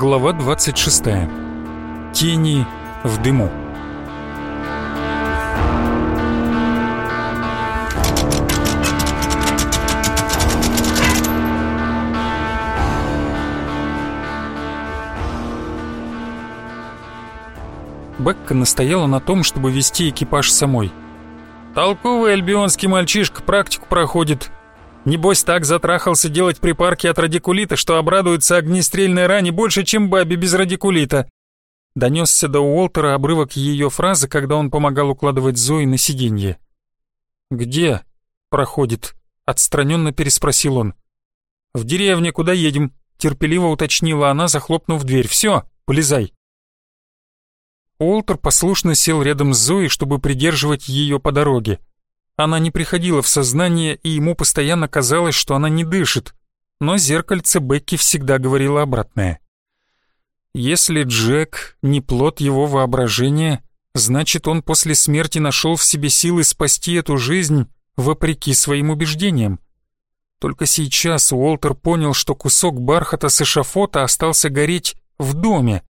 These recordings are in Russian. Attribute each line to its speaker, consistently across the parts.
Speaker 1: Глава 26. Тени в дыму. Бекка настояла на том, чтобы вести экипаж самой. «Толковый альбионский мальчишка практику проходит. Небось так затрахался делать припарки от радикулита, что обрадуется огнестрельной ране больше, чем бабе без радикулита». Донесся до Уолтера обрывок ее фразы, когда он помогал укладывать Зои на сиденье. «Где?» — проходит. Отстраненно переспросил он. «В деревне, куда едем?» — терпеливо уточнила она, захлопнув дверь. «Все, полезай». Уолтер послушно сел рядом с Зоей, чтобы придерживать ее по дороге. Она не приходила в сознание, и ему постоянно казалось, что она не дышит, но зеркальце Бекки всегда говорило обратное. Если Джек не плод его воображения, значит он после смерти нашел в себе силы спасти эту жизнь вопреки своим убеждениям. Только сейчас Уолтер понял, что кусок бархата с эшафота остался гореть в доме,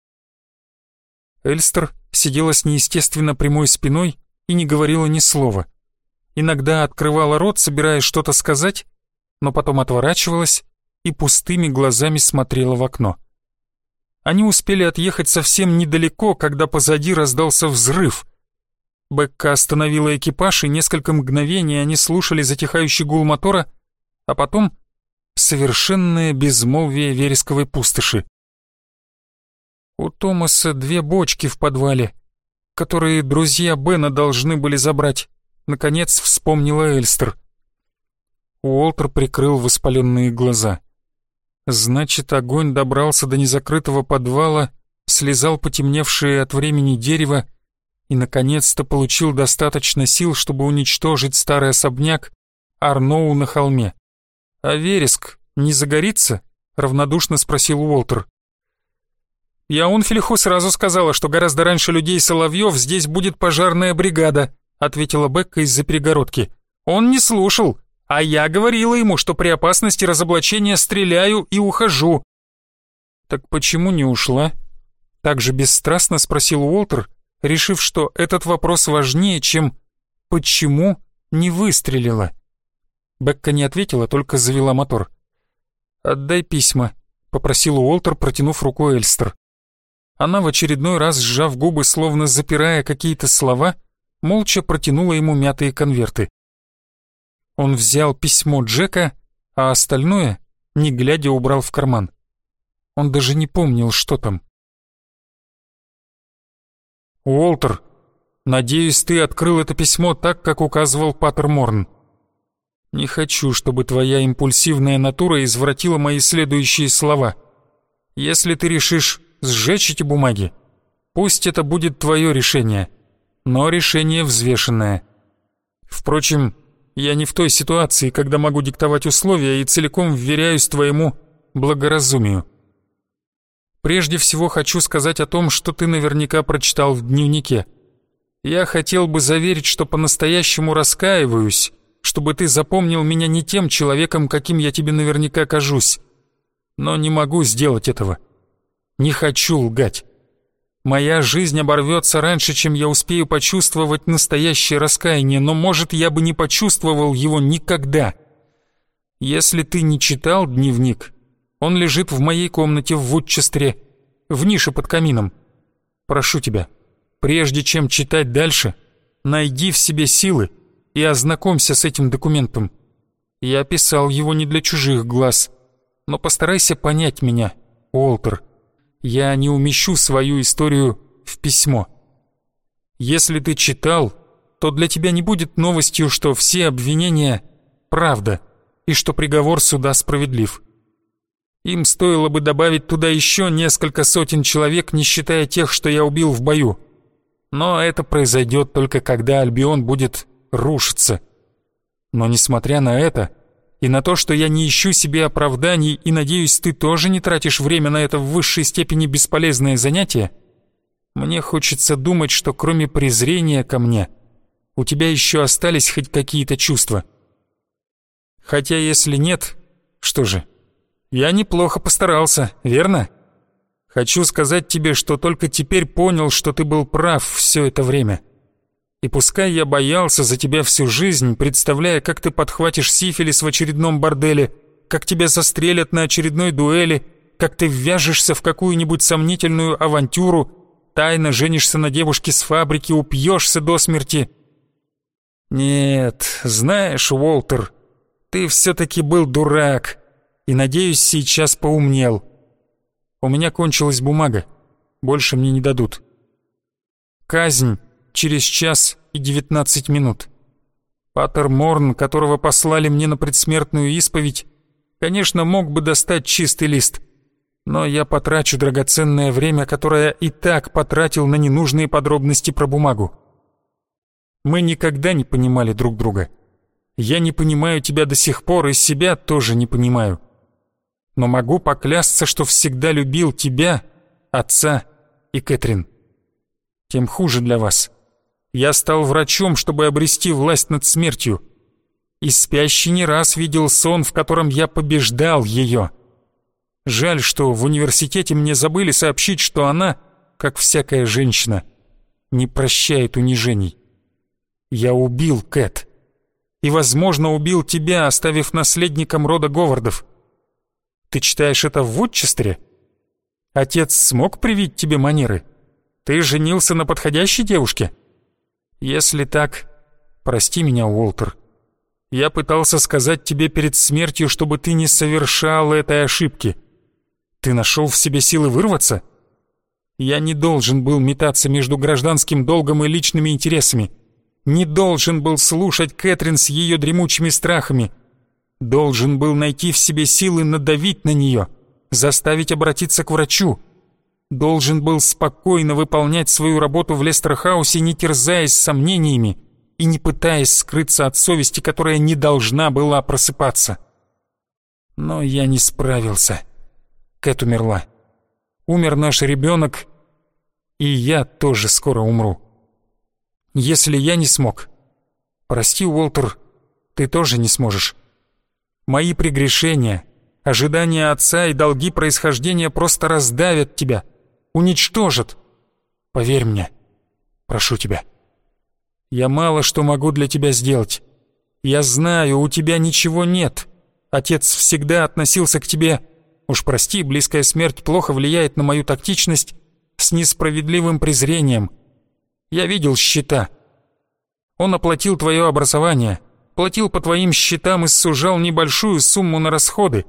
Speaker 1: Эльстер сидела с неестественно прямой спиной и не говорила ни слова. Иногда открывала рот, собираясь что-то сказать, но потом отворачивалась и пустыми глазами смотрела в окно. Они успели отъехать совсем недалеко, когда позади раздался взрыв. Бекка остановила экипаж, и несколько мгновений они слушали затихающий гул мотора, а потом совершенное безмолвие вересковой пустоши. У Томаса две бочки в подвале, которые друзья Бена должны были забрать. Наконец вспомнила Эльстер. Уолтер прикрыл воспаленные глаза. Значит, огонь добрался до незакрытого подвала, слезал потемневшее от времени дерево и, наконец-то, получил достаточно сил, чтобы уничтожить старый особняк Арноу на холме. «А вереск не загорится?» — равнодушно спросил Уолтер. Я Унфельху сразу сказала, что гораздо раньше людей Соловьев здесь будет пожарная бригада», ответила Бекка из-за перегородки. «Он не слушал, а я говорила ему, что при опасности разоблачения стреляю и ухожу». «Так почему не ушла?» Так же бесстрастно спросил Уолтер, решив, что этот вопрос важнее, чем «почему не выстрелила?» Бекка не ответила, только завела мотор. «Отдай письма», — попросил Уолтер, протянув руку Эльстер. Она в очередной раз, сжав губы, словно запирая какие-то слова, молча протянула ему мятые конверты. Он взял письмо Джека, а остальное, не глядя, убрал в карман. Он даже не помнил, что там. «Уолтер, надеюсь, ты открыл это письмо так, как указывал Паттер Морн. Не хочу, чтобы твоя импульсивная натура извратила мои следующие слова. Если ты решишь сжечь эти бумаги. Пусть это будет твое решение, но решение взвешенное. Впрочем, я не в той ситуации, когда могу диктовать условия и целиком вверяюсь твоему благоразумию. Прежде всего хочу сказать о том, что ты наверняка прочитал в дневнике. Я хотел бы заверить, что по-настоящему раскаиваюсь, чтобы ты запомнил меня не тем человеком, каким я тебе наверняка кажусь. Но не могу сделать этого. Не хочу лгать. Моя жизнь оборвется раньше, чем я успею почувствовать настоящее раскаяние, но, может, я бы не почувствовал его никогда. Если ты не читал дневник, он лежит в моей комнате в Вудчестере, в нише под камином. Прошу тебя, прежде чем читать дальше, найди в себе силы и ознакомься с этим документом. Я писал его не для чужих глаз, но постарайся понять меня, Уолтер я не умещу свою историю в письмо. Если ты читал, то для тебя не будет новостью, что все обвинения — правда, и что приговор суда справедлив. Им стоило бы добавить туда еще несколько сотен человек, не считая тех, что я убил в бою. Но это произойдет только когда Альбион будет рушиться. Но несмотря на это, и на то, что я не ищу себе оправданий и надеюсь, ты тоже не тратишь время на это в высшей степени бесполезное занятие, мне хочется думать, что кроме презрения ко мне, у тебя еще остались хоть какие-то чувства. Хотя если нет, что же, я неплохо постарался, верно? Хочу сказать тебе, что только теперь понял, что ты был прав все это время. И пускай я боялся за тебя всю жизнь, представляя, как ты подхватишь сифилис в очередном борделе, как тебя застрелят на очередной дуэли, как ты ввяжешься в какую-нибудь сомнительную авантюру, тайно женишься на девушке с фабрики, упьешься до смерти. Нет, знаешь, Уолтер, ты все-таки был дурак, и, надеюсь, сейчас поумнел. У меня кончилась бумага, больше мне не дадут. Казнь через час и девятнадцать минут. Паттер Морн, которого послали мне на предсмертную исповедь, конечно, мог бы достать чистый лист, но я потрачу драгоценное время, которое и так потратил на ненужные подробности про бумагу. Мы никогда не понимали друг друга. Я не понимаю тебя до сих пор и себя тоже не понимаю. Но могу поклясться, что всегда любил тебя, отца и Кэтрин. Тем хуже для вас. Я стал врачом, чтобы обрести власть над смертью. И спящий не раз видел сон, в котором я побеждал ее. Жаль, что в университете мне забыли сообщить, что она, как всякая женщина, не прощает унижений. Я убил Кэт. И, возможно, убил тебя, оставив наследником рода Говардов. Ты читаешь это в Вудчестере? Отец смог привить тебе манеры? Ты женился на подходящей девушке? Если так, прости меня, Уолтер. Я пытался сказать тебе перед смертью, чтобы ты не совершал этой ошибки. Ты нашел в себе силы вырваться? Я не должен был метаться между гражданским долгом и личными интересами. Не должен был слушать Кэтрин с ее дремучими страхами. Должен был найти в себе силы надавить на нее, заставить обратиться к врачу. Должен был спокойно выполнять свою работу в Лестерхаусе, не терзаясь сомнениями и не пытаясь скрыться от совести, которая не должна была просыпаться. Но я не справился. Кэт умерла. Умер наш ребенок, и я тоже скоро умру. Если я не смог, прости, Уолтер, ты тоже не сможешь. Мои прегрешения, ожидания отца и долги происхождения просто раздавят тебя, уничтожат. Поверь мне, прошу тебя. Я мало что могу для тебя сделать. Я знаю, у тебя ничего нет. Отец всегда относился к тебе уж прости, близкая смерть плохо влияет на мою тактичность, с несправедливым презрением. Я видел счета. Он оплатил твое образование, платил по твоим счетам и сужал небольшую сумму на расходы.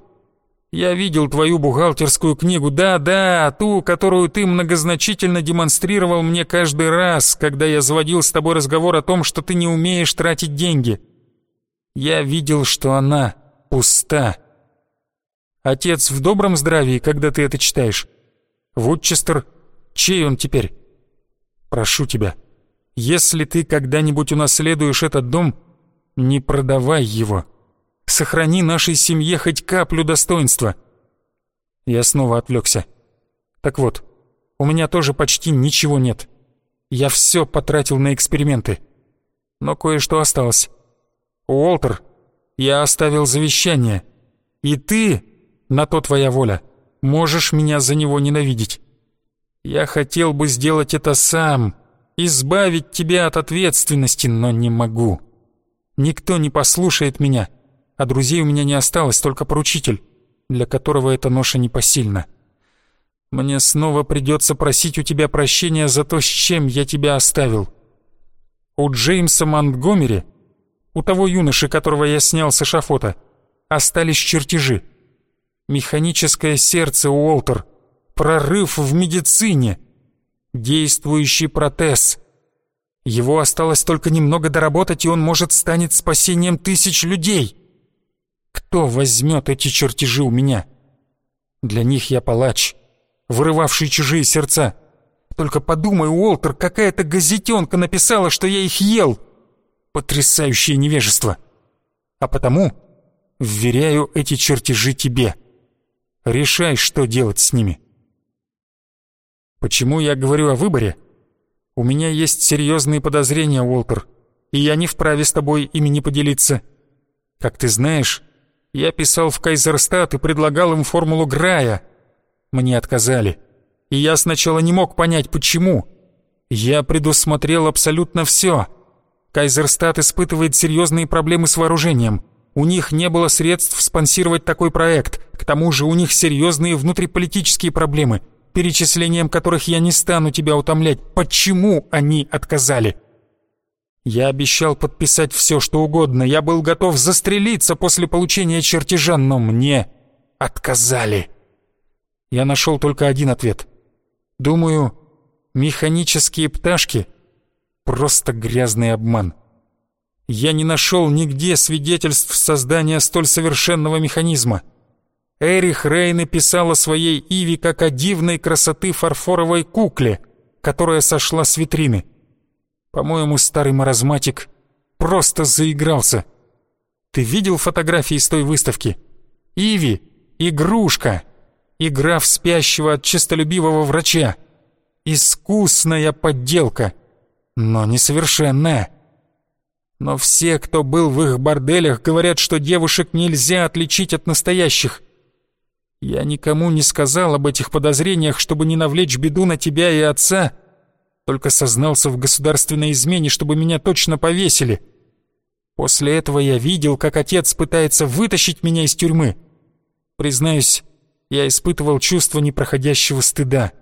Speaker 1: Я видел твою бухгалтерскую книгу, да-да, ту, которую ты многозначительно демонстрировал мне каждый раз, когда я заводил с тобой разговор о том, что ты не умеешь тратить деньги. Я видел, что она пуста. Отец в добром здравии, когда ты это читаешь? Вудчестер, чей он теперь? Прошу тебя, если ты когда-нибудь унаследуешь этот дом, не продавай его. Сохрани нашей семье хоть каплю достоинства. Я снова отвлекся. Так вот, у меня тоже почти ничего нет. Я все потратил на эксперименты. Но кое-что осталось. Уолтер, я оставил завещание. И ты на то твоя воля. Можешь меня за него ненавидеть. Я хотел бы сделать это сам, избавить тебя от ответственности, но не могу. Никто не послушает меня, а друзей у меня не осталось, только поручитель, для которого эта ноша непосильна. Мне снова придется просить у тебя прощения за то, с чем я тебя оставил. У Джеймса Монтгомери, у того юноши, которого я снял с эшафота, остались чертежи — Механическое сердце, Уолтер. Прорыв в медицине. Действующий протез. Его осталось только немного доработать, и он может станет спасением тысяч людей. Кто возьмет эти чертежи у меня? Для них я палач, вырывавший чужие сердца. Только подумай, Уолтер, какая-то газетенка написала, что я их ел. Потрясающее невежество. А потому вверяю эти чертежи тебе. Решай, что делать с ними. Почему я говорю о выборе? У меня есть серьезные подозрения, Уолтер, и я не вправе с тобой ими не поделиться. Как ты знаешь, я писал в Кайзерстат и предлагал им формулу Грая. Мне отказали. И я сначала не мог понять, почему. Я предусмотрел абсолютно все. Кайзерстат испытывает серьезные проблемы с вооружением. У них не было средств спонсировать такой проект. К тому же у них серьезные внутриполитические проблемы, перечислением которых я не стану тебя утомлять. Почему они отказали? Я обещал подписать все, что угодно. Я был готов застрелиться после получения чертежа, но мне отказали. Я нашел только один ответ. Думаю, механические пташки — просто грязный обман. Я не нашел нигде свидетельств создания столь совершенного механизма. Эрих Рейн писал о своей Иви как о дивной красоты фарфоровой кукле, которая сошла с витрины. По-моему, старый маразматик просто заигрался. Ты видел фотографии с той выставки? Иви — игрушка, игра в спящего от честолюбивого врача. Искусная подделка, но несовершенная. Но все, кто был в их борделях, говорят, что девушек нельзя отличить от настоящих. Я никому не сказал об этих подозрениях, чтобы не навлечь беду на тебя и отца, только сознался в государственной измене, чтобы меня точно повесили. После этого я видел, как отец пытается вытащить меня из тюрьмы. Признаюсь, я испытывал чувство непроходящего стыда.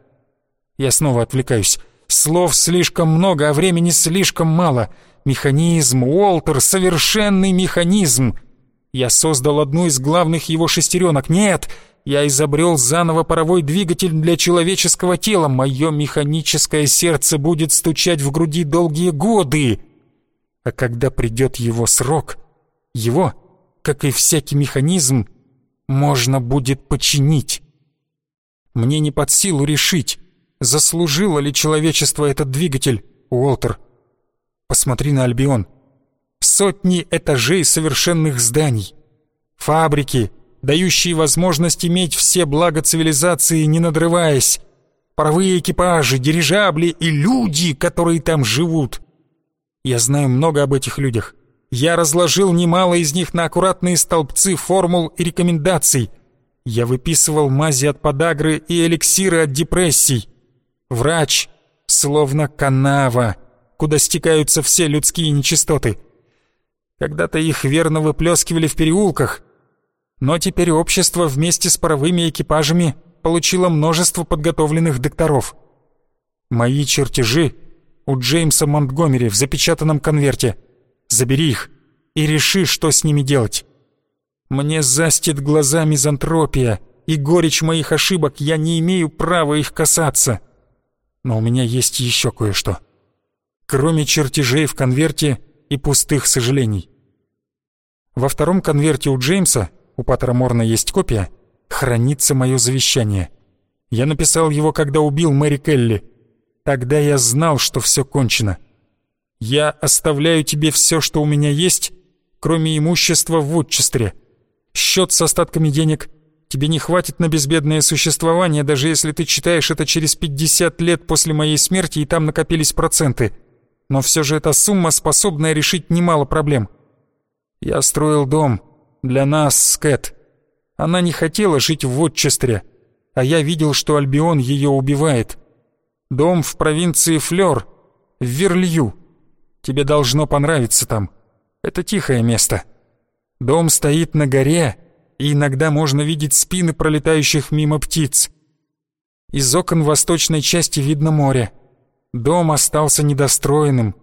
Speaker 1: Я снова отвлекаюсь. Слов слишком много, а времени слишком мало — Механизм, Уолтер, совершенный механизм. Я создал одну из главных его шестеренок. Нет, я изобрел заново паровой двигатель для человеческого тела. Мое механическое сердце будет стучать в груди долгие годы. А когда придет его срок, его, как и всякий механизм, можно будет починить. Мне не под силу решить, заслужило ли человечество этот двигатель, Уолтер. Посмотри на Альбион. Сотни этажей совершенных зданий. Фабрики, дающие возможность иметь все блага цивилизации, не надрываясь. Паровые экипажи, дирижабли и люди, которые там живут. Я знаю много об этих людях. Я разложил немало из них на аккуратные столбцы формул и рекомендаций. Я выписывал мази от подагры и эликсиры от депрессий. Врач, словно канава, куда стекаются все людские нечистоты. Когда-то их верно выплескивали в переулках, но теперь общество вместе с паровыми экипажами получило множество подготовленных докторов. Мои чертежи у Джеймса Монтгомери в запечатанном конверте. Забери их и реши, что с ними делать. Мне застит глаза мизантропия и горечь моих ошибок, я не имею права их касаться. Но у меня есть еще кое-что кроме чертежей в конверте и пустых сожалений. Во втором конверте у Джеймса, у Паттера Морна есть копия, хранится мое завещание. Я написал его, когда убил Мэри Келли. Тогда я знал, что все кончено. Я оставляю тебе все, что у меня есть, кроме имущества в Вудчестере. Счет с остатками денег. Тебе не хватит на безбедное существование, даже если ты читаешь это через 50 лет после моей смерти, и там накопились проценты но все же эта сумма, способная решить немало проблем. Я строил дом для нас Кэт. Она не хотела жить в Вотчестере, а я видел, что Альбион ее убивает. Дом в провинции Флёр, в Верлью. Тебе должно понравиться там. Это тихое место. Дом стоит на горе, и иногда можно видеть спины пролетающих мимо птиц. Из окон восточной части видно море. Дом остался недостроенным,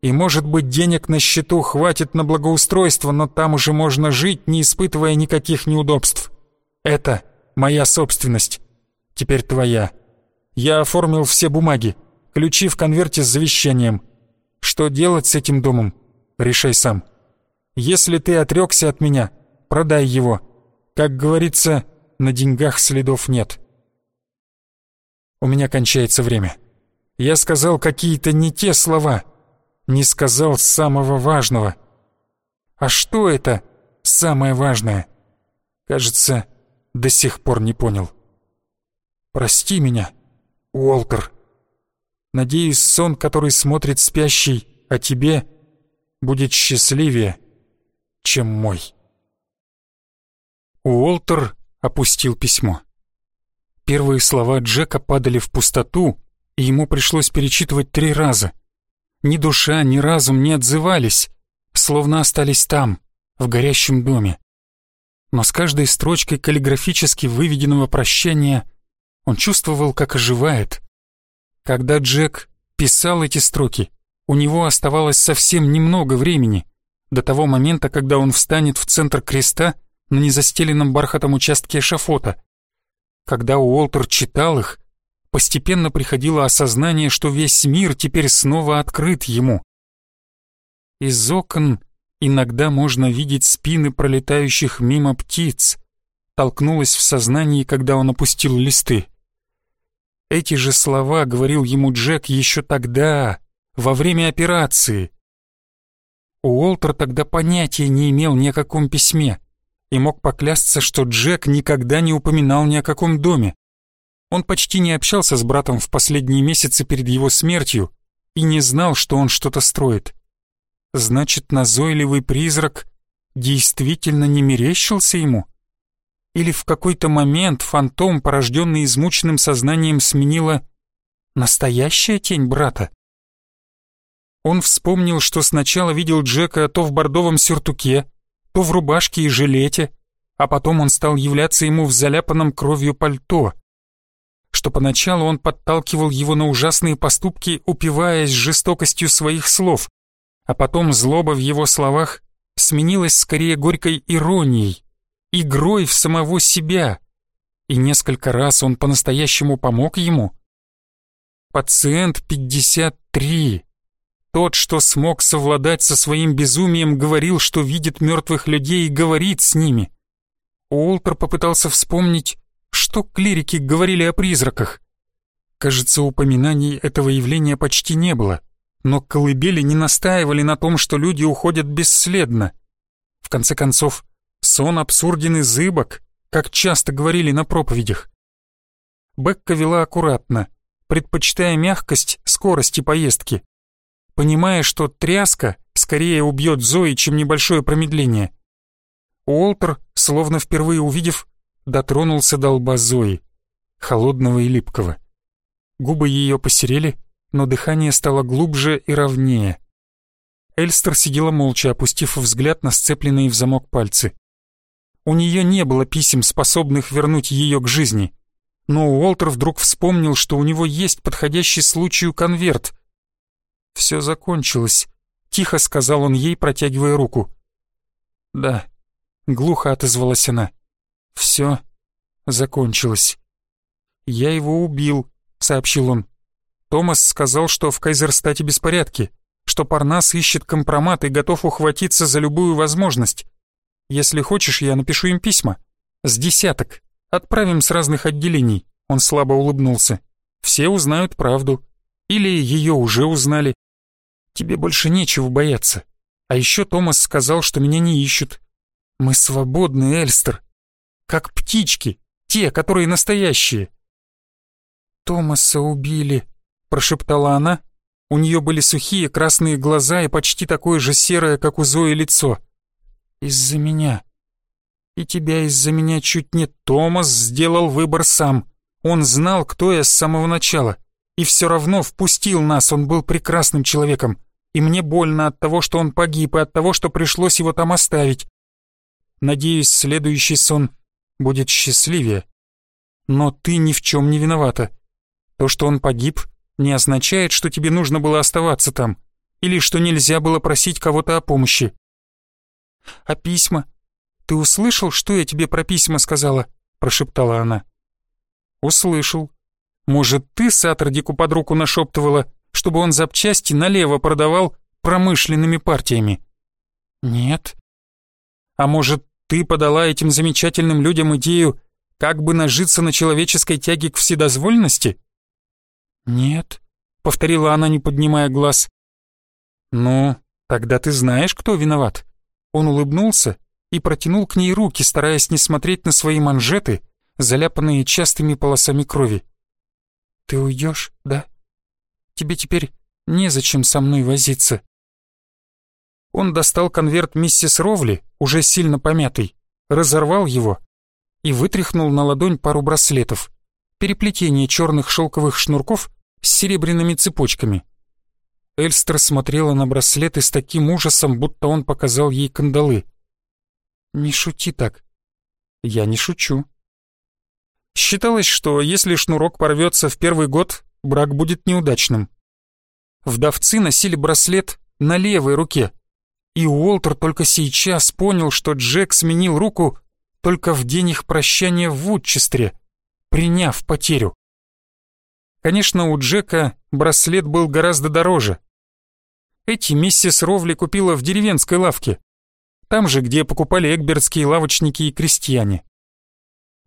Speaker 1: и, может быть, денег на счету хватит на благоустройство, но там уже можно жить, не испытывая никаких неудобств. Это моя собственность. Теперь твоя. Я оформил все бумаги, ключи в конверте с завещанием. Что делать с этим домом? Решай сам. Если ты отрекся от меня, продай его. Как говорится, на деньгах следов нет. У меня кончается время. Я сказал какие-то не те слова, не сказал самого важного. А что это самое важное? Кажется, до сих пор не понял. Прости меня, Уолтер. Надеюсь, сон, который смотрит спящий о тебе, будет счастливее, чем мой. Уолтер опустил письмо. Первые слова Джека падали в пустоту, и ему пришлось перечитывать три раза. Ни душа, ни разум не отзывались, словно остались там, в горящем доме. Но с каждой строчкой каллиграфически выведенного прощания он чувствовал, как оживает. Когда Джек писал эти строки, у него оставалось совсем немного времени, до того момента, когда он встанет в центр креста на незастеленном бархатом участке эшафота. Когда Уолтер читал их, постепенно приходило осознание, что весь мир теперь снова открыт ему. Из окон иногда можно видеть спины пролетающих мимо птиц, толкнулось в сознании, когда он опустил листы. Эти же слова говорил ему Джек еще тогда, во время операции. Уолтер тогда понятия не имел ни о каком письме и мог поклясться, что Джек никогда не упоминал ни о каком доме. Он почти не общался с братом в последние месяцы перед его смертью и не знал, что он что-то строит. Значит, назойливый призрак действительно не мерещился ему? Или в какой-то момент фантом, порожденный измученным сознанием, сменила настоящая тень брата? Он вспомнил, что сначала видел Джека то в бордовом сюртуке, то в рубашке и жилете, а потом он стал являться ему в заляпанном кровью пальто, что поначалу он подталкивал его на ужасные поступки, упиваясь жестокостью своих слов, а потом злоба в его словах сменилась скорее горькой иронией, игрой в самого себя, и несколько раз он по-настоящему помог ему. Пациент 53 тот, что смог совладать со своим безумием, говорил, что видит мертвых людей и говорит с ними. Уолтер попытался вспомнить, что клирики говорили о призраках. Кажется, упоминаний этого явления почти не было, но колыбели не настаивали на том, что люди уходят бесследно. В конце концов, сон абсурден и зыбок, как часто говорили на проповедях. Бекка вела аккуратно, предпочитая мягкость скорости поездки понимая, что тряска скорее убьет Зои, чем небольшое промедление. Уолтер, словно впервые увидев, дотронулся до лба Зои, холодного и липкого. Губы ее посерели, но дыхание стало глубже и ровнее. Эльстер сидела молча, опустив взгляд на сцепленные в замок пальцы. У нее не было писем, способных вернуть ее к жизни. Но Уолтер вдруг вспомнил, что у него есть подходящий случаю конверт, «Все закончилось», — тихо сказал он ей, протягивая руку. «Да», — глухо отозвалась она. «Все закончилось». «Я его убил», — сообщил он. Томас сказал, что в Кайзерстате беспорядки, что Парнас ищет компромат и готов ухватиться за любую возможность. Если хочешь, я напишу им письма. С десяток. Отправим с разных отделений. Он слабо улыбнулся. Все узнают правду. Или ее уже узнали. Тебе больше нечего бояться. А еще Томас сказал, что меня не ищут. Мы свободны, Эльстер. Как птички, те, которые настоящие. Томаса убили, прошептала она. У нее были сухие красные глаза и почти такое же серое, как у Зои, лицо. Из-за меня. И тебя из-за меня чуть не Томас сделал выбор сам. Он знал, кто я с самого начала. И все равно впустил нас, он был прекрасным человеком и мне больно от того, что он погиб, и от того, что пришлось его там оставить. Надеюсь, следующий сон будет счастливее. Но ты ни в чем не виновата. То, что он погиб, не означает, что тебе нужно было оставаться там, или что нельзя было просить кого-то о помощи. А письма? Ты услышал, что я тебе про письма сказала? Прошептала она. Услышал. Может, ты Сатродику под руку нашептывала, чтобы он запчасти налево продавал промышленными партиями? Нет. А может, ты подала этим замечательным людям идею, как бы нажиться на человеческой тяге к вседозвольности? Нет, повторила она, не поднимая глаз. Ну, тогда ты знаешь, кто виноват. Он улыбнулся и протянул к ней руки, стараясь не смотреть на свои манжеты, заляпанные частыми полосами крови. «Ты уйдешь, да?» Тебе теперь незачем со мной возиться». Он достал конверт миссис Ровли, уже сильно помятый, разорвал его и вытряхнул на ладонь пару браслетов. переплетение черных шелковых шнурков с серебряными цепочками. Эльстер смотрела на браслеты с таким ужасом, будто он показал ей кандалы. «Не шути так». «Я не шучу». Считалось, что если шнурок порвется в первый год, брак будет неудачным. Вдовцы носили браслет на левой руке, и Уолтер только сейчас понял, что Джек сменил руку только в день их прощания в Вудчестре, приняв потерю. Конечно, у Джека браслет был гораздо дороже. Эти миссис Ровли купила в деревенской лавке, там же, где покупали эгбертские лавочники и крестьяне.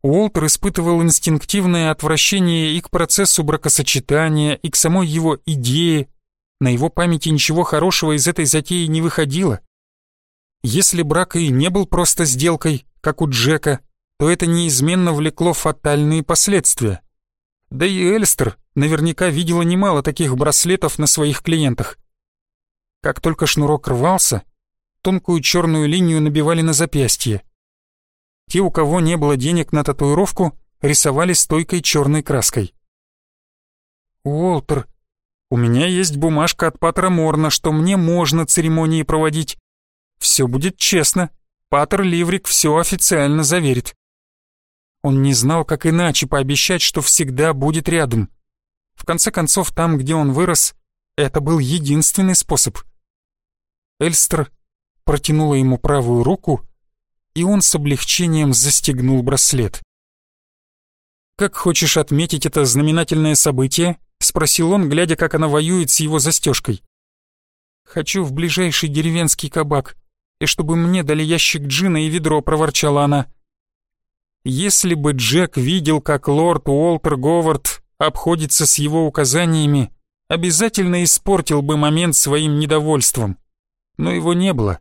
Speaker 1: Уолтер испытывал инстинктивное отвращение и к процессу бракосочетания, и к самой его идее. На его памяти ничего хорошего из этой затеи не выходило. Если брак и не был просто сделкой, как у Джека, то это неизменно влекло фатальные последствия. Да и Эльстер наверняка видела немало таких браслетов на своих клиентах. Как только шнурок рвался, тонкую черную линию набивали на запястье. Те, у кого не было денег на татуировку, рисовали стойкой черной краской. «Уолтер, у меня есть бумажка от Паттера Морна, что мне можно церемонии проводить. Все будет честно. Паттер Ливрик все официально заверит». Он не знал, как иначе пообещать, что всегда будет рядом. В конце концов, там, где он вырос, это был единственный способ. Эльстер протянула ему правую руку, и он с облегчением застегнул браслет. «Как хочешь отметить это знаменательное событие?» — спросил он, глядя, как она воюет с его застежкой. «Хочу в ближайший деревенский кабак, и чтобы мне дали ящик джина и ведро», — проворчала она. Если бы Джек видел, как лорд Уолтер Говард обходится с его указаниями, обязательно испортил бы момент своим недовольством. Но его не было,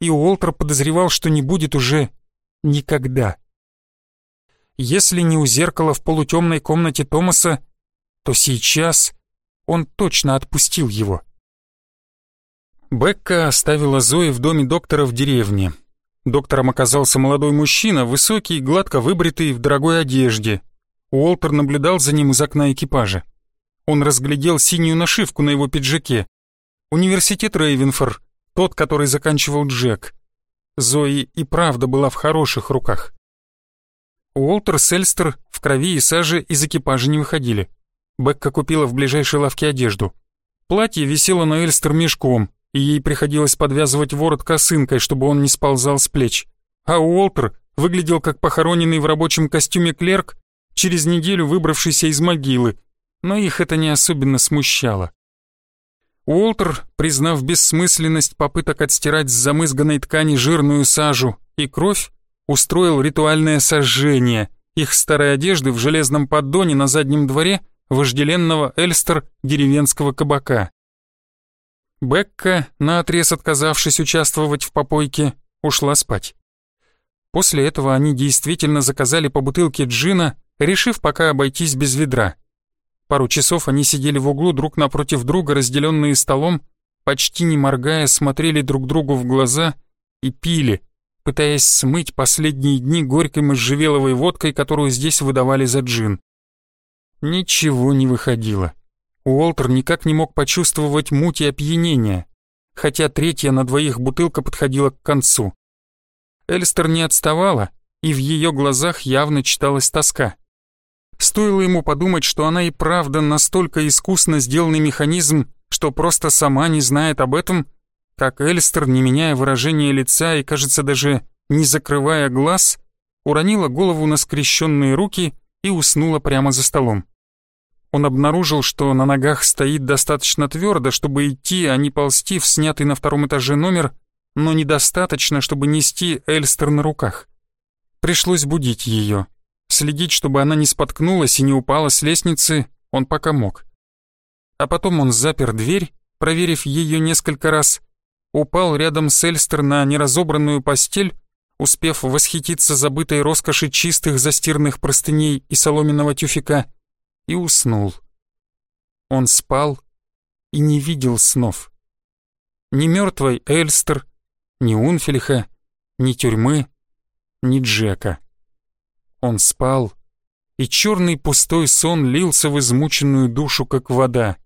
Speaker 1: и Уолтер подозревал, что не будет уже никогда. Если не у зеркала в полутемной комнате Томаса, то сейчас он точно отпустил его. Бекка оставила Зои в доме доктора в деревне. Доктором оказался молодой мужчина, высокий, гладко выбритый, в дорогой одежде. Уолтер наблюдал за ним из окна экипажа. Он разглядел синюю нашивку на его пиджаке. Университет Рейвенфор, тот, который заканчивал Джек. Зои и правда была в хороших руках. Уолтер с Эльстер в крови и саже из экипажа не выходили. Бекка купила в ближайшей лавке одежду. Платье висело на Эльстер мешком, и ей приходилось подвязывать ворот косынкой, чтобы он не сползал с плеч. А Уолтер выглядел как похороненный в рабочем костюме клерк, через неделю выбравшийся из могилы, но их это не особенно смущало. Уолтер, признав бессмысленность попыток отстирать с замызганной ткани жирную сажу и кровь, устроил ритуальное сожжение их старой одежды в железном поддоне на заднем дворе вожделенного Эльстер деревенского кабака. Бекка, наотрез отказавшись участвовать в попойке, ушла спать. После этого они действительно заказали по бутылке джина, решив пока обойтись без ведра. Пару часов они сидели в углу друг напротив друга, разделенные столом, почти не моргая, смотрели друг другу в глаза и пили, пытаясь смыть последние дни горькой можжевеловой водкой, которую здесь выдавали за джин. Ничего не выходило. Уолтер никак не мог почувствовать муть и опьянения, хотя третья на двоих бутылка подходила к концу. Эльстер не отставала, и в ее глазах явно читалась тоска. Стоило ему подумать, что она и правда настолько искусно сделанный механизм, что просто сама не знает об этом, как Эльстер, не меняя выражения лица и, кажется, даже не закрывая глаз, уронила голову на скрещенные руки и уснула прямо за столом. Он обнаружил, что на ногах стоит достаточно твердо, чтобы идти, а не ползти в снятый на втором этаже номер, но недостаточно, чтобы нести Эльстер на руках. Пришлось будить ее. Следить, чтобы она не споткнулась и не упала с лестницы, он пока мог. А потом он запер дверь, проверив ее несколько раз, упал рядом с Эльстер на неразобранную постель, успев восхититься забытой роскоши чистых застирных простыней и соломенного тюфика, и уснул. Он спал и не видел снов. Ни мертвой Эльстер, ни Унфельха, ни тюрьмы, ни Джека. Он спал и черный пустой сон лился в измученную душу, как вода.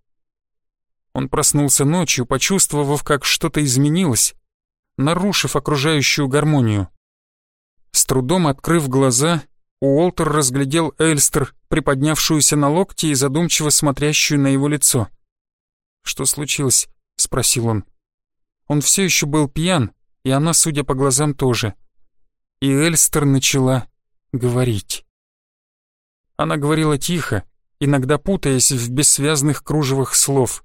Speaker 1: Он проснулся ночью, почувствовав, как что-то изменилось, нарушив окружающую гармонию. С трудом открыв глаза, Уолтер разглядел Эльстер, приподнявшуюся на локти и задумчиво смотрящую на его лицо. «Что случилось?» — спросил он. Он все еще был пьян, и она, судя по глазам, тоже. И Эльстер начала говорить. Она говорила тихо, иногда путаясь в бессвязных кружевах слов,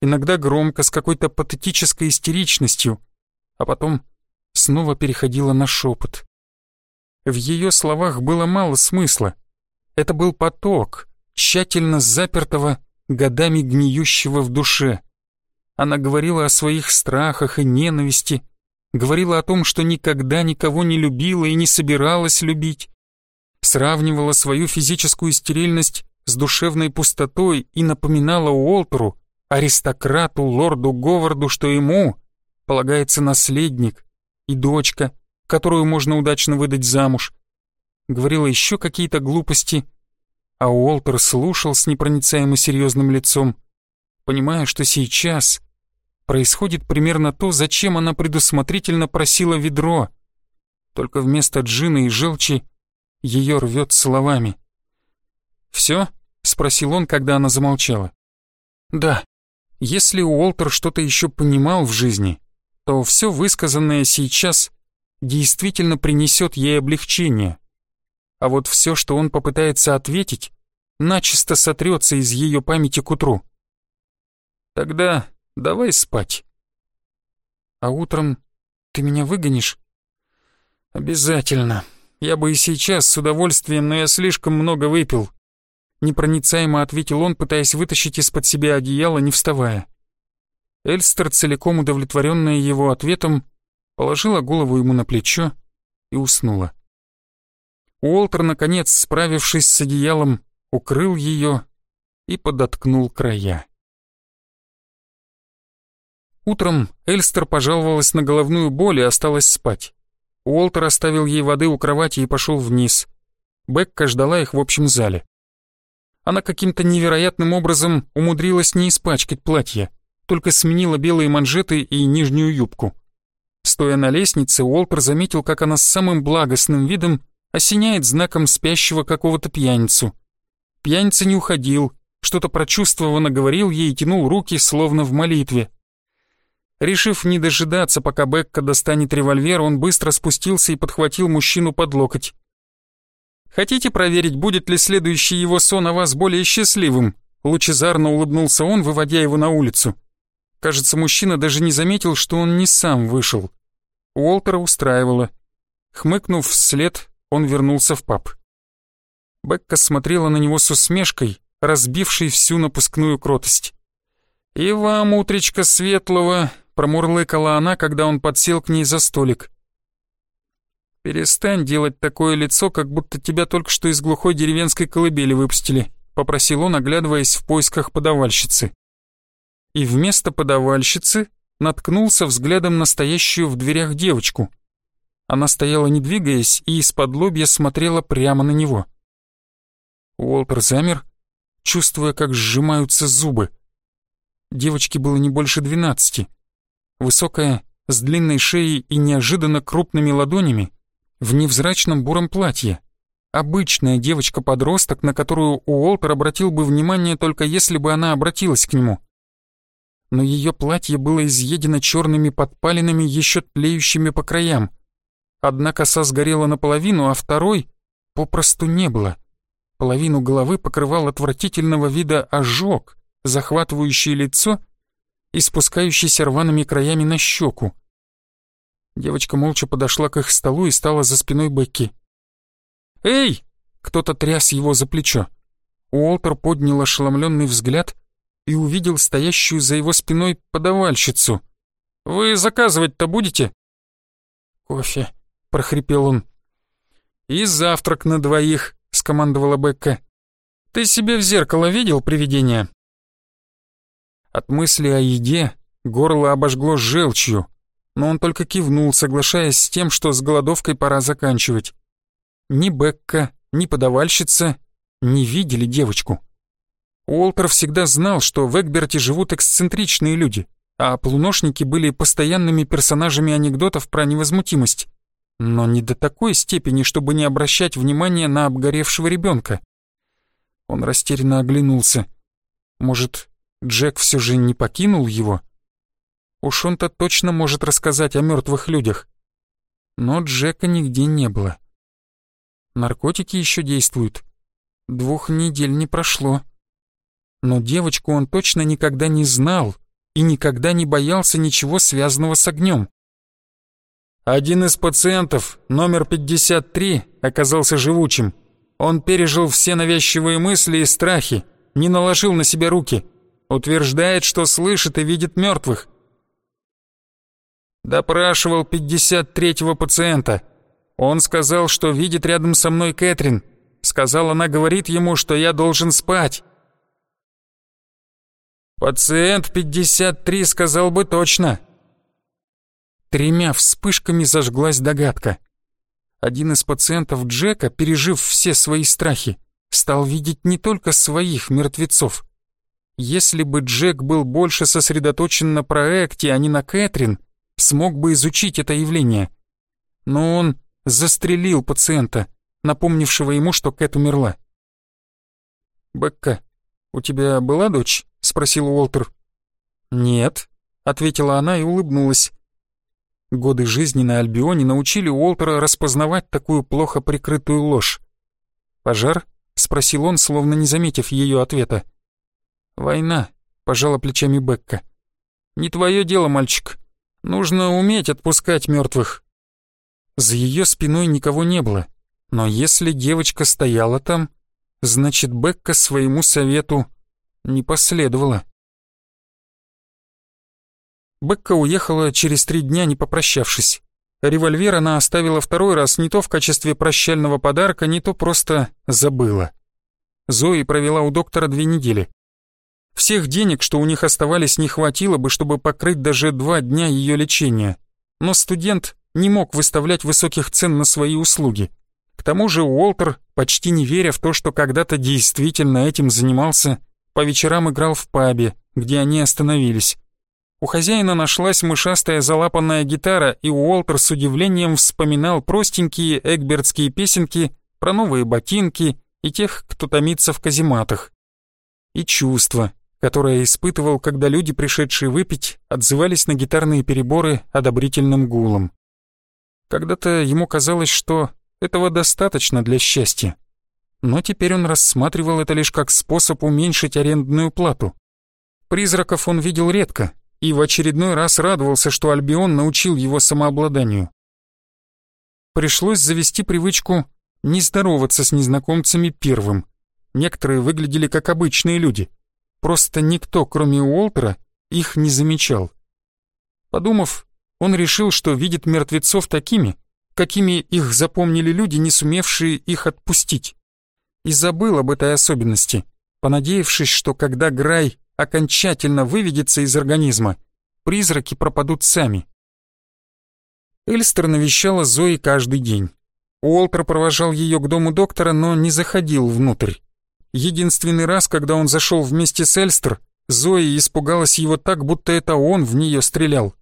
Speaker 1: иногда громко, с какой-то патетической истеричностью, а потом снова переходила на шепот. В ее словах было мало смысла. Это был поток, тщательно запертого, годами гниющего в душе. Она говорила о своих страхах и ненависти, говорила о том, что никогда никого не любила и не собиралась любить, сравнивала свою физическую стерильность с душевной пустотой и напоминала Уолтеру, аристократу, лорду Говарду, что ему полагается наследник и дочка, которую можно удачно выдать замуж. Говорила еще какие-то глупости, а Уолтер слушал с непроницаемо серьезным лицом, понимая, что сейчас происходит примерно то, зачем она предусмотрительно просила ведро. Только вместо джина и желчи ее рвет словами. «Все?» — спросил он, когда она замолчала. «Да. Если Уолтер что-то еще понимал в жизни, то все высказанное сейчас действительно принесет ей облегчение. А вот все, что он попытается ответить, начисто сотрется из ее памяти к утру. Тогда давай спать. А утром ты меня выгонишь? Обязательно. Я бы и сейчас с удовольствием, но я слишком много выпил. Непроницаемо ответил он, пытаясь вытащить из-под себя одеяло, не вставая. Эльстер, целиком удовлетворенная его ответом, положила голову ему на плечо и уснула. Уолтер, наконец, справившись с одеялом, укрыл ее и подоткнул края. Утром Эльстер пожаловалась на головную боль и осталась спать. Уолтер оставил ей воды у кровати и пошел вниз. Бекка ждала их в общем зале. Она каким-то невероятным образом умудрилась не испачкать платье, только сменила белые манжеты и нижнюю юбку. Стоя на лестнице, Уолтер заметил, как она с самым благостным видом осеняет знаком спящего какого-то пьяницу. Пьяница не уходил, что-то прочувствованно говорил ей и тянул руки, словно в молитве. Решив не дожидаться, пока Бекка достанет револьвер, он быстро спустился и подхватил мужчину под локоть. «Хотите проверить, будет ли следующий его сон о вас более счастливым?» Лучезарно улыбнулся он, выводя его на улицу. Кажется, мужчина даже не заметил, что он не сам вышел. Уолтера устраивало. Хмыкнув вслед, он вернулся в паб. Бекка смотрела на него с усмешкой, разбившей всю напускную кротость. «И вам, утречка светлого!» — промурлыкала она, когда он подсел к ней за столик. «Перестань делать такое лицо, как будто тебя только что из глухой деревенской колыбели выпустили», — попросил он, оглядываясь в поисках подавальщицы и вместо подавальщицы наткнулся взглядом на стоящую в дверях девочку. Она стояла не двигаясь и из-под лобья смотрела прямо на него. Уолтер замер, чувствуя, как сжимаются зубы. Девочке было не больше двенадцати. Высокая, с длинной шеей и неожиданно крупными ладонями, в невзрачном буром платье. Обычная девочка-подросток, на которую Уолтер обратил бы внимание только если бы она обратилась к нему но ее платье было изъедено черными подпалинами, еще тлеющими по краям. Одна коса сгорела наполовину, а второй попросту не было. Половину головы покрывал отвратительного вида ожог, захватывающий лицо и спускающийся рваными краями на щеку. Девочка молча подошла к их столу и стала за спиной Бекки. «Эй!» — кто-то тряс его за плечо. Уолтер поднял ошеломленный взгляд и увидел стоящую за его спиной подавальщицу. «Вы заказывать-то будете?» «Кофе», — прохрипел он. «И завтрак на двоих», — скомандовала Бекка. «Ты себе в зеркало видел привидение?» От мысли о еде горло обожгло желчью, но он только кивнул, соглашаясь с тем, что с голодовкой пора заканчивать. Ни Бекка, ни подавальщица не видели девочку. Уолтер всегда знал, что в Эгберте живут эксцентричные люди, а полуношники были постоянными персонажами анекдотов про невозмутимость. Но не до такой степени, чтобы не обращать внимания на обгоревшего ребенка. Он растерянно оглянулся. Может, Джек все же не покинул его? Уж он-то точно может рассказать о мертвых людях. Но Джека нигде не было. Наркотики еще действуют. Двух недель не прошло. Но девочку он точно никогда не знал и никогда не боялся ничего связанного с огнем. Один из пациентов, номер 53, оказался живучим. Он пережил все навязчивые мысли и страхи, не наложил на себя руки. Утверждает, что слышит и видит мертвых. Допрашивал 53-го пациента. Он сказал, что видит рядом со мной Кэтрин. Сказал, она говорит ему, что я должен спать. Пациент 53 сказал бы точно. Тремя вспышками зажглась догадка. Один из пациентов Джека, пережив все свои страхи, стал видеть не только своих мертвецов. Если бы Джек был больше сосредоточен на проекте, а не на Кэтрин, смог бы изучить это явление. Но он застрелил пациента, напомнившего ему, что Кэт умерла. «Бекка, у тебя была дочь?» — спросил Уолтер. «Нет», — ответила она и улыбнулась. Годы жизни на Альбионе научили Уолтера распознавать такую плохо прикрытую ложь. «Пожар?» — спросил он, словно не заметив ее ответа. «Война», — пожала плечами Бекка. «Не твое дело, мальчик. Нужно уметь отпускать мертвых. За ее спиной никого не было, но если девочка стояла там, значит Бекка своему совету не последовала. Бекка уехала через три дня, не попрощавшись. Револьвер она оставила второй раз не то в качестве прощального подарка, не то просто забыла. Зои провела у доктора две недели. Всех денег, что у них оставались, не хватило бы, чтобы покрыть даже два дня ее лечения. Но студент не мог выставлять высоких цен на свои услуги. К тому же Уолтер, почти не веря в то, что когда-то действительно этим занимался, по вечерам играл в пабе, где они остановились. У хозяина нашлась мышастая залапанная гитара, и Уолтер с удивлением вспоминал простенькие эгбертские песенки про новые ботинки и тех, кто томится в казематах. И чувства, которое испытывал, когда люди, пришедшие выпить, отзывались на гитарные переборы одобрительным гулом. Когда-то ему казалось, что этого достаточно для счастья. Но теперь он рассматривал это лишь как способ уменьшить арендную плату. Призраков он видел редко и в очередной раз радовался, что Альбион научил его самообладанию. Пришлось завести привычку не здороваться с незнакомцами первым. Некоторые выглядели как обычные люди. Просто никто, кроме Уолтера, их не замечал. Подумав, он решил, что видит мертвецов такими, какими их запомнили люди, не сумевшие их отпустить. И забыл об этой особенности, понадеявшись, что когда Грай окончательно выведется из организма, призраки пропадут сами. Эльстер навещала Зои каждый день. Уолтер провожал ее к дому доктора, но не заходил внутрь. Единственный раз, когда он зашел вместе с Эльстер, Зои испугалась его так, будто это он в нее стрелял.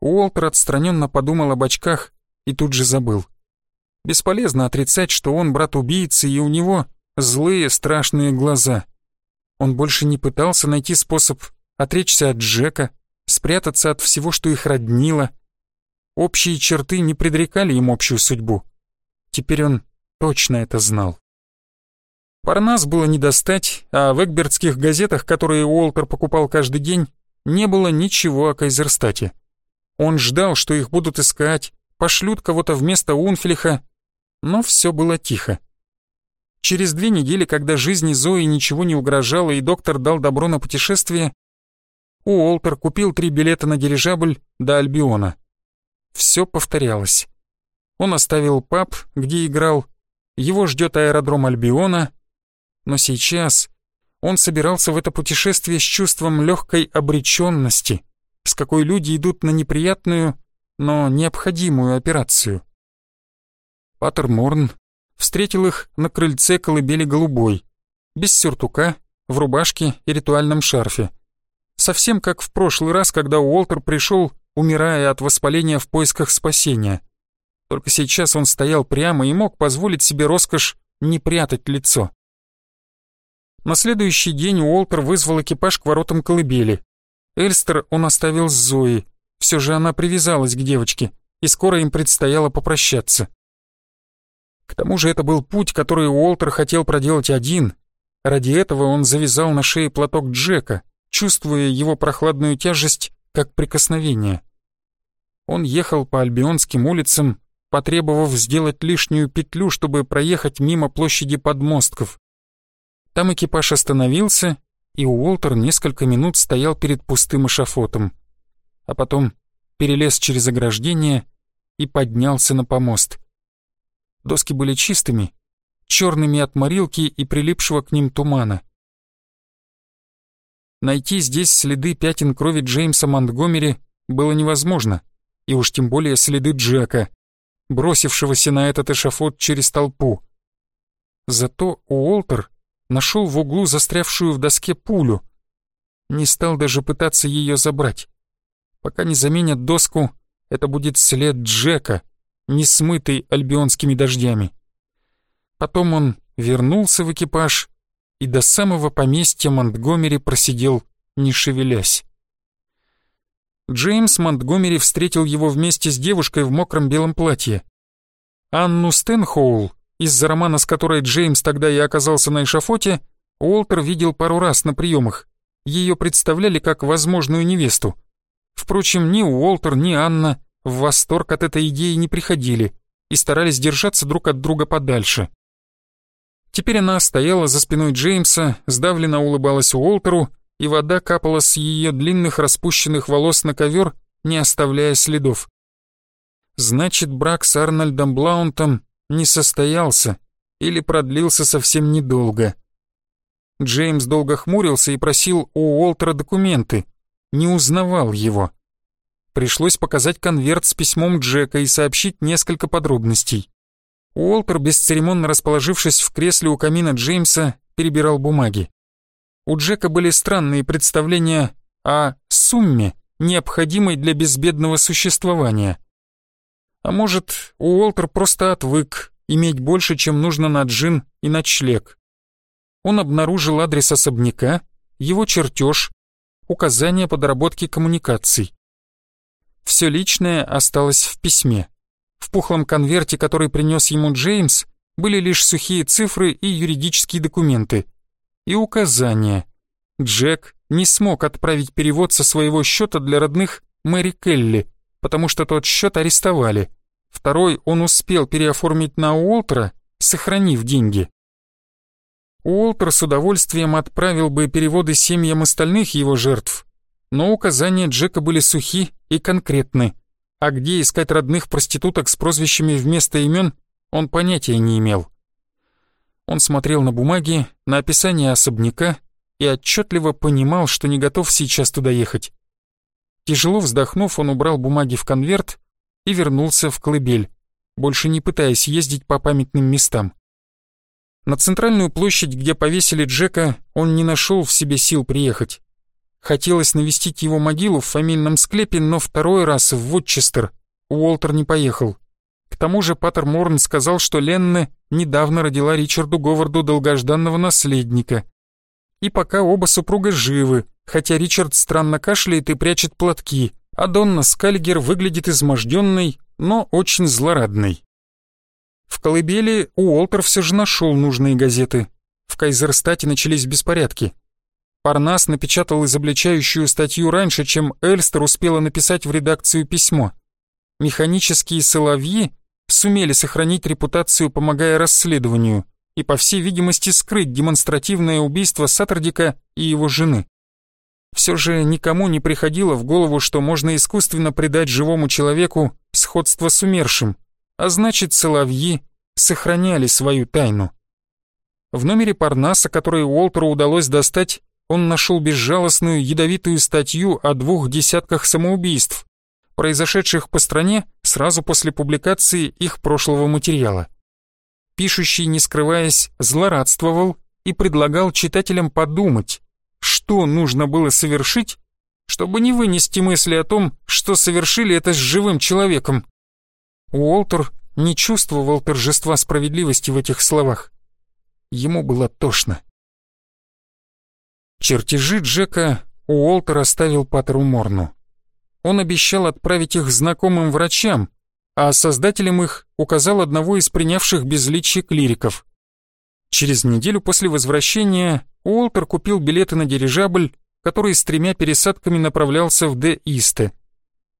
Speaker 1: Уолтер отстраненно подумал об очках и тут же забыл. Бесполезно отрицать, что он брат убийцы, и у него злые страшные глаза. Он больше не пытался найти способ отречься от Джека, спрятаться от всего, что их роднило. Общие черты не предрекали им общую судьбу. Теперь он точно это знал. Парнас было не достать, а в экбертских газетах, которые Уолтер покупал каждый день, не было ничего о Кайзерстате. Он ждал, что их будут искать, пошлют кого-то вместо Унфлиха, но все было тихо. Через две недели, когда жизни Зои ничего не угрожало и доктор дал добро на путешествие, Уолтер купил три билета на дирижабль до Альбиона. Все повторялось. Он оставил паб, где играл, его ждет аэродром Альбиона, но сейчас он собирался в это путешествие с чувством легкой обреченности, с какой люди идут на неприятную, но необходимую операцию. Паттер Морн встретил их на крыльце колыбели голубой, без сюртука, в рубашке и ритуальном шарфе. Совсем как в прошлый раз, когда Уолтер пришел, умирая от воспаления в поисках спасения. Только сейчас он стоял прямо и мог позволить себе роскошь не прятать лицо. На следующий день Уолтер вызвал экипаж к воротам колыбели. Эльстер он оставил с Зоей, все же она привязалась к девочке, и скоро им предстояло попрощаться. К тому же это был путь, который Уолтер хотел проделать один. Ради этого он завязал на шее платок Джека, чувствуя его прохладную тяжесть как прикосновение. Он ехал по Альбионским улицам, потребовав сделать лишнюю петлю, чтобы проехать мимо площади подмостков. Там экипаж остановился, и Уолтер несколько минут стоял перед пустым эшафотом, а потом перелез через ограждение и поднялся на помост. Доски были чистыми, черными от морилки и прилипшего к ним тумана. Найти здесь следы пятен крови Джеймса Монтгомери было невозможно, и уж тем более следы Джека, бросившегося на этот эшафот через толпу. Зато Уолтер нашел в углу застрявшую в доске пулю. Не стал даже пытаться ее забрать. Пока не заменят доску, это будет след Джека, не смытый альбионскими дождями. Потом он вернулся в экипаж и до самого поместья Монтгомери просидел, не шевелясь. Джеймс Монтгомери встретил его вместе с девушкой в мокром белом платье. Анну Стэнхоул, из-за романа, с которой Джеймс тогда и оказался на эшафоте, Уолтер видел пару раз на приемах. Ее представляли как возможную невесту. Впрочем, ни Уолтер, ни Анна в восторг от этой идеи не приходили и старались держаться друг от друга подальше. Теперь она стояла за спиной Джеймса, сдавленно улыбалась Уолтеру, и вода капала с ее длинных распущенных волос на ковер, не оставляя следов. Значит, брак с Арнольдом Блаунтом не состоялся или продлился совсем недолго. Джеймс долго хмурился и просил у Уолтера документы, не узнавал его. Пришлось показать конверт с письмом Джека и сообщить несколько подробностей. Уолтер, бесцеремонно расположившись в кресле у камина Джеймса, перебирал бумаги. У Джека были странные представления о сумме, необходимой для безбедного существования. А может, Уолтер просто отвык иметь больше, чем нужно на джин и ночлег. Он обнаружил адрес особняка, его чертеж, указания по доработке коммуникаций. Все личное осталось в письме. В пухлом конверте, который принес ему Джеймс, были лишь сухие цифры и юридические документы. И указания. Джек не смог отправить перевод со своего счета для родных Мэри Келли, потому что тот счет арестовали. Второй он успел переоформить на Уолтера, сохранив деньги. Уолтер с удовольствием отправил бы переводы семьям остальных его жертв, но указания Джека были сухи и конкретны, а где искать родных проституток с прозвищами вместо имен, он понятия не имел. Он смотрел на бумаги, на описание особняка и отчетливо понимал, что не готов сейчас туда ехать. Тяжело вздохнув, он убрал бумаги в конверт и вернулся в колыбель, больше не пытаясь ездить по памятным местам. На центральную площадь, где повесили Джека, он не нашел в себе сил приехать. Хотелось навестить его могилу в фамильном склепе, но второй раз в Вотчестер Уолтер не поехал. К тому же Паттер Морн сказал, что Ленна недавно родила Ричарду Говарду долгожданного наследника. И пока оба супруга живы, хотя Ричард странно кашляет и прячет платки, а Донна Скальгер выглядит изможденной, но очень злорадной. В колыбели Уолтер все же нашел нужные газеты. В Кайзерстате начались беспорядки. Парнас напечатал изобличающую статью раньше, чем Эльстер успела написать в редакцию письмо. Механические соловьи сумели сохранить репутацию, помогая расследованию, и, по всей видимости, скрыть демонстративное убийство Саттердика и его жены. Все же никому не приходило в голову, что можно искусственно придать живому человеку сходство с умершим, а значит, соловьи сохраняли свою тайну. В номере Парнаса, который Уолтеру удалось достать, он нашел безжалостную ядовитую статью о двух десятках самоубийств, произошедших по стране сразу после публикации их прошлого материала. Пишущий, не скрываясь, злорадствовал и предлагал читателям подумать, что нужно было совершить, чтобы не вынести мысли о том, что совершили это с живым человеком. Уолтер не чувствовал торжества справедливости в этих словах. Ему было тошно. Чертежи Джека Уолтер оставил Паттеру Морну. Он обещал отправить их знакомым врачам, а создателем их указал одного из принявших безличие клириков. Через неделю после возвращения Уолтер купил билеты на дирижабль, который с тремя пересадками направлялся в Де-Исте.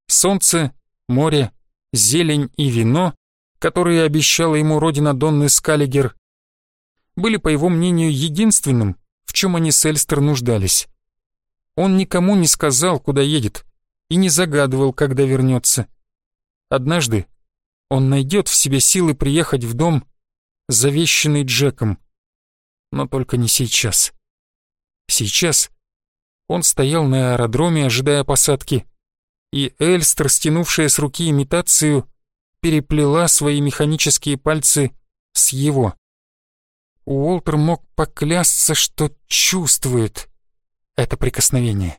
Speaker 1: Солнце, море, зелень и вино, которые обещала ему родина Донны Скаллигер, были, по его мнению, единственным, в чем они с Эльстер нуждались. Он никому не сказал, куда едет, и не загадывал, когда вернется. Однажды он найдет в себе силы приехать в дом, завещанный Джеком. Но только не сейчас. Сейчас он стоял на аэродроме, ожидая посадки, и Эльстер, стянувшая с руки имитацию, переплела свои механические пальцы с его. Уолтер мог поклясться, что чувствует это прикосновение.